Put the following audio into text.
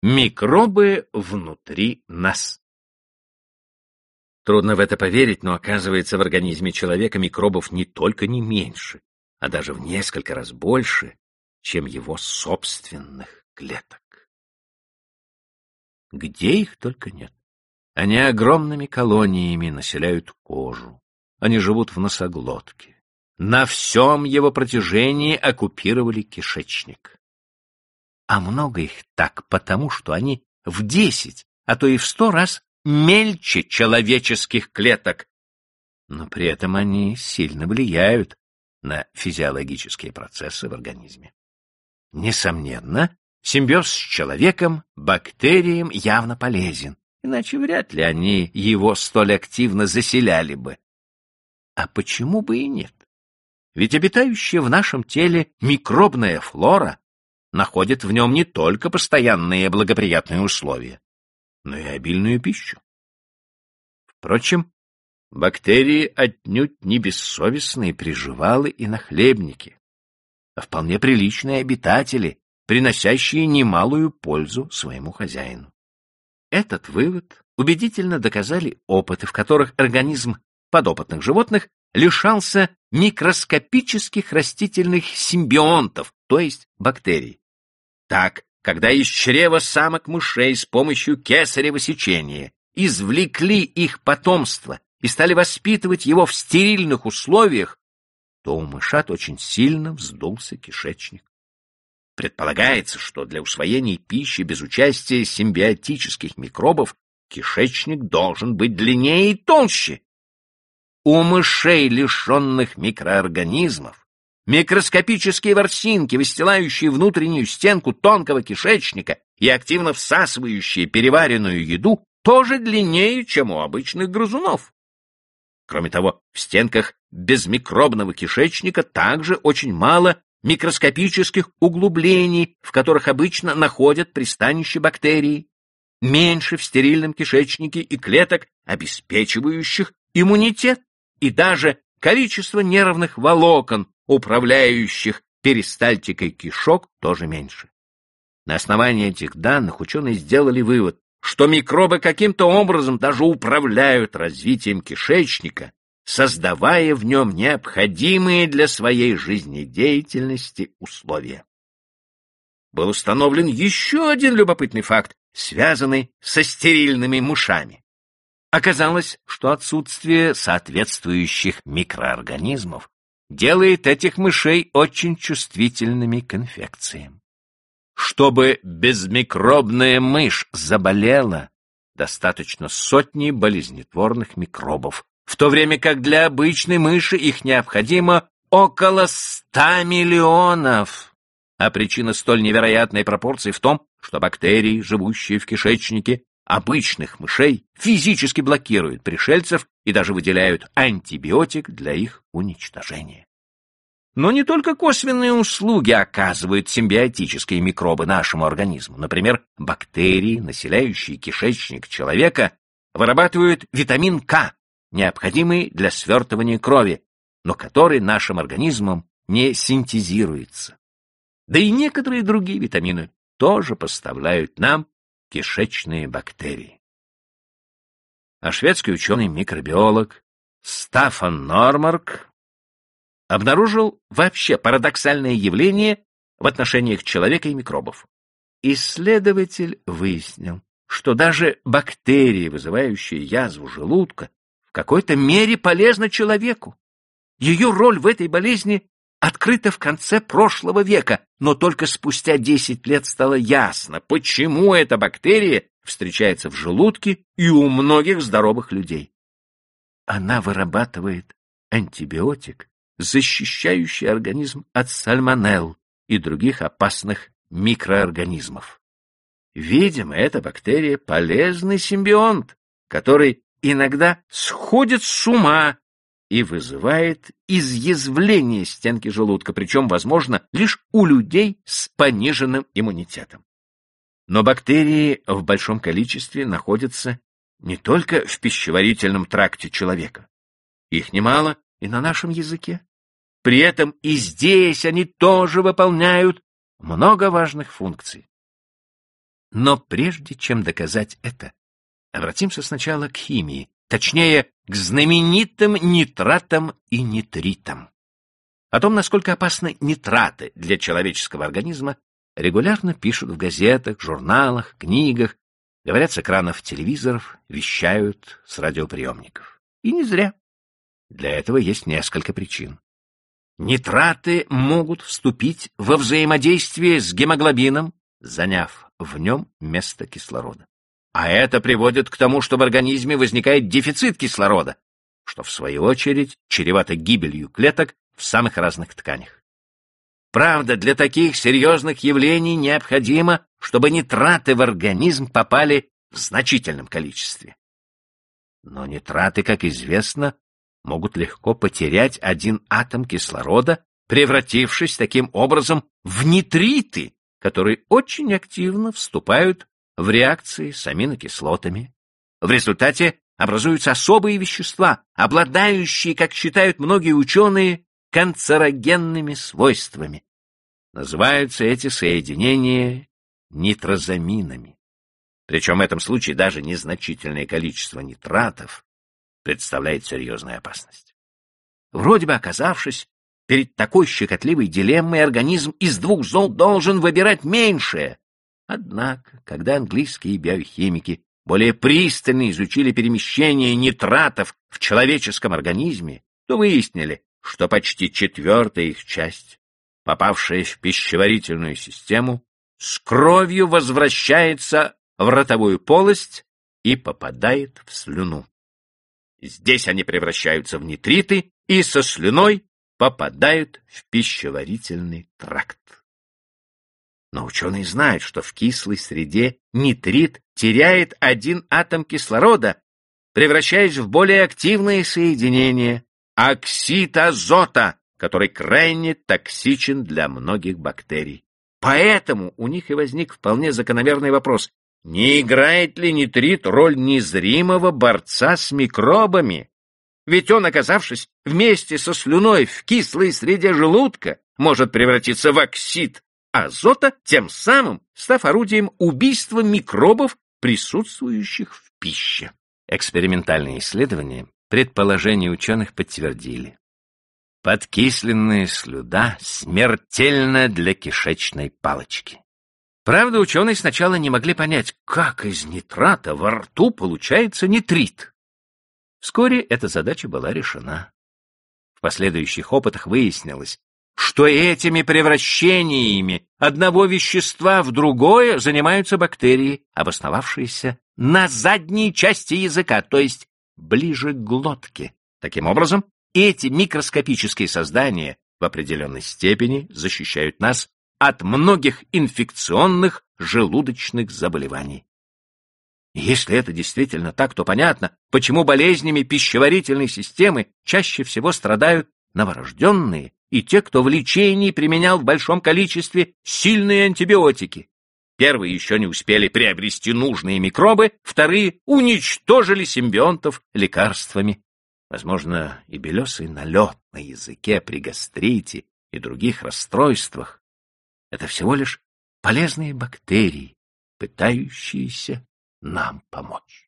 Микробы внутри нас. Трудно в это поверить, но оказывается, в организме человека микробов не только не меньше, а даже в несколько раз больше, чем его собственных клеток. Где их только нет. Они огромными колониями населяют кожу. Они живут в носоглотке. На всем его протяжении оккупировали кишечник. А много их так потому, что они в десять, а то и в сто раз мельче человеческих клеток, но при этом они сильно влияют на физиологические процессы в организме. Несомненно, симбиоз с человеком, бактериям явно полезен, иначе вряд ли они его столь активно заселяли бы. А почему бы и нет? Ведь обитающая в нашем теле микробная флора находит в нем не только постоянные благоприятные условия, но и обильную пищу. Впрочем, бактерии отнюдь не бессовестные приживалы и нахлебники, а вполне приличные обитатели, приносящие немалую пользу своему хозяину. Этот вывод убедительно доказали опыты, в которых организм подопытных животных лишался микроскопических растительных симбионтов, то есть бактерий. Так, когда из чрева самок мышей с помощью кесарево сечения извлекли их потомство и стали воспитывать его в стерильных условиях, то у мышат очень сильно вздулся кишечник. Предполагается, что для усвоения пищи без участия симбиотических микробов кишечник должен быть длиннее и толще. У мышей, лишенных микроорганизмов, Микроскопические ворсинки, выстилающие внутреннюю стенку тонкого кишечника и активно всасывающие переваренную еду, тоже длиннее, чем у обычных грызунов. Кроме того, в стенках безмикробного кишечника также очень мало микроскопических углублений, в которых обычно находят пристанище бактерий, меньше в стерильном кишечнике и клеток, обеспечивающих иммунитет, и даже количество нервных волокон, управляющих перистальтикой кишок, тоже меньше. На основании этих данных ученые сделали вывод, что микробы каким-то образом даже управляют развитием кишечника, создавая в нем необходимые для своей жизнедеятельности условия. Был установлен еще один любопытный факт, связанный со стерильными мышами. Оказалось, что отсутствие соответствующих микроорганизмов делает этих мышей очень чувствительными к инфекциям. Чтобы безмикробная мышь заболела, достаточно сотни болезнетворных микробов, в то время как для обычной мыши их необходимо около ста миллионов. А причина столь невероятной пропорции в том, что бактерии, живущие в кишечнике обычных мышей, физически блокируют пришельцев и даже выделяют антибиотик для их уничтожения. Но не только косвенные услуги оказывают симбиотические микробы нашему организму. Например, бактерии, населяющие кишечник человека, вырабатывают витамин К, необходимый для свертывания крови, но который нашим организмом не синтезируется. Да и некоторые другие витамины тоже поставляют нам кишечные бактерии а шведский ученый-микробиолог Стафан Нормарк обнаружил вообще парадоксальное явление в отношениях человека и микробов. Исследователь выяснил, что даже бактерии, вызывающие язву желудка, в какой-то мере полезны человеку. Ее роль в этой болезни открыта в конце прошлого века, но только спустя 10 лет стало ясно, почему эта бактерия встречается в желудке и у многих здоровых людей. Она вырабатывает антибиотик, защищающий организм от сальмонелл и других опасных микроорганизмов. Видимо, эта бактерия полезный симбионт, который иногда сходит с ума и вызывает изъязвление стенки желудка, причем, возможно, лишь у людей с пониженным иммунитетом. Но бактерии в большом количестве находятся не только в пищеварительном тракте человека. Их немало и на нашем языке. При этом и здесь они тоже выполняют много важных функций. Но прежде чем доказать это, обратимся сначала к химии, точнее, к знаменитым нитратам и нитритам. О том, насколько опасны нитраты для человеческого организма, регулярно пишут в газетах, журналах, книгах, говорят с экранов телевизоров, вещают с радиоприемников. И не зря. Для этого есть несколько причин. Нитраты могут вступить во взаимодействие с гемоглобином, заняв в нем место кислорода. А это приводит к тому, что в организме возникает дефицит кислорода, что в свою очередь чревато гибелью клеток в самых разных тканях. Правда, для таких серьезных явлений необходимо, чтобы нитраты в организм попали в значительном количестве. Но нитраты, как известно, могут легко потерять один атом кислорода, превратившись таким образом в нитриты, которые очень активно вступают в реакции с аминокислотами. В результате образуются особые вещества, обладающие, как считают многие ученые, канцерогенными свойствами. Называются эти соединения нитрозаминами. Причем в этом случае даже незначительное количество нитратов представляет серьезную опасность. Вроде бы оказавшись перед такой щекотливой дилеммой, организм из двух зол должен выбирать меньшее. Однако, когда английские биохимики более пристально изучили перемещение нитратов в человеческом организме, то выяснили, что почти четвертая их часть, попавшая в пищеварительную систему, с кровью возвращается в ротовую полость и попадает в слюну. Здесь они превращаются в нитриты и со слюной попадают в пищеварительный тракт. Но ученые знают, что в кислой среде нитрит теряет один атом кислорода, превращаясь в более активное соединение — оксид азота, который крайне токсичен для многих бактерий. Поэтому у них и возник вполне закономерный вопрос, не играет ли нитрит роль незримого борца с микробами? Ведь он, оказавшись вместе со слюной в кислой среде желудка, может превратиться в оксид азота, тем самым став орудием убийства микробов, присутствующих в пище. Экспериментальные исследования предположения ученых подтвердили. Подкисленная слюда смертельна для кишечной палочки. Правда, ученые сначала не могли понять, как из нитрата во рту получается нитрит. Вскоре эта задача была решена. В последующих опытах выяснилось, что этими превращениями одного вещества в другое занимаются бактерии, обосновавшиеся на задней части языка, то есть ближе к глотке. Таким образом, эти микроскопические создания в определенной степени защищают нас от многих инфекционных желудочных заболеваний. Если это действительно так, то понятно, почему болезнями пищеварительной системы чаще всего страдают новорожденные и те, кто в лечении применял в большом количестве сильные антибиотики. Первые еще не успели приобрести нужные микробы, вторые уничтожили симбионтов лекарствами. Возможно, и белесый налет на языке при гастрите и других расстройствах это всего лишь полезные бактерии, пытающиеся нам помочь.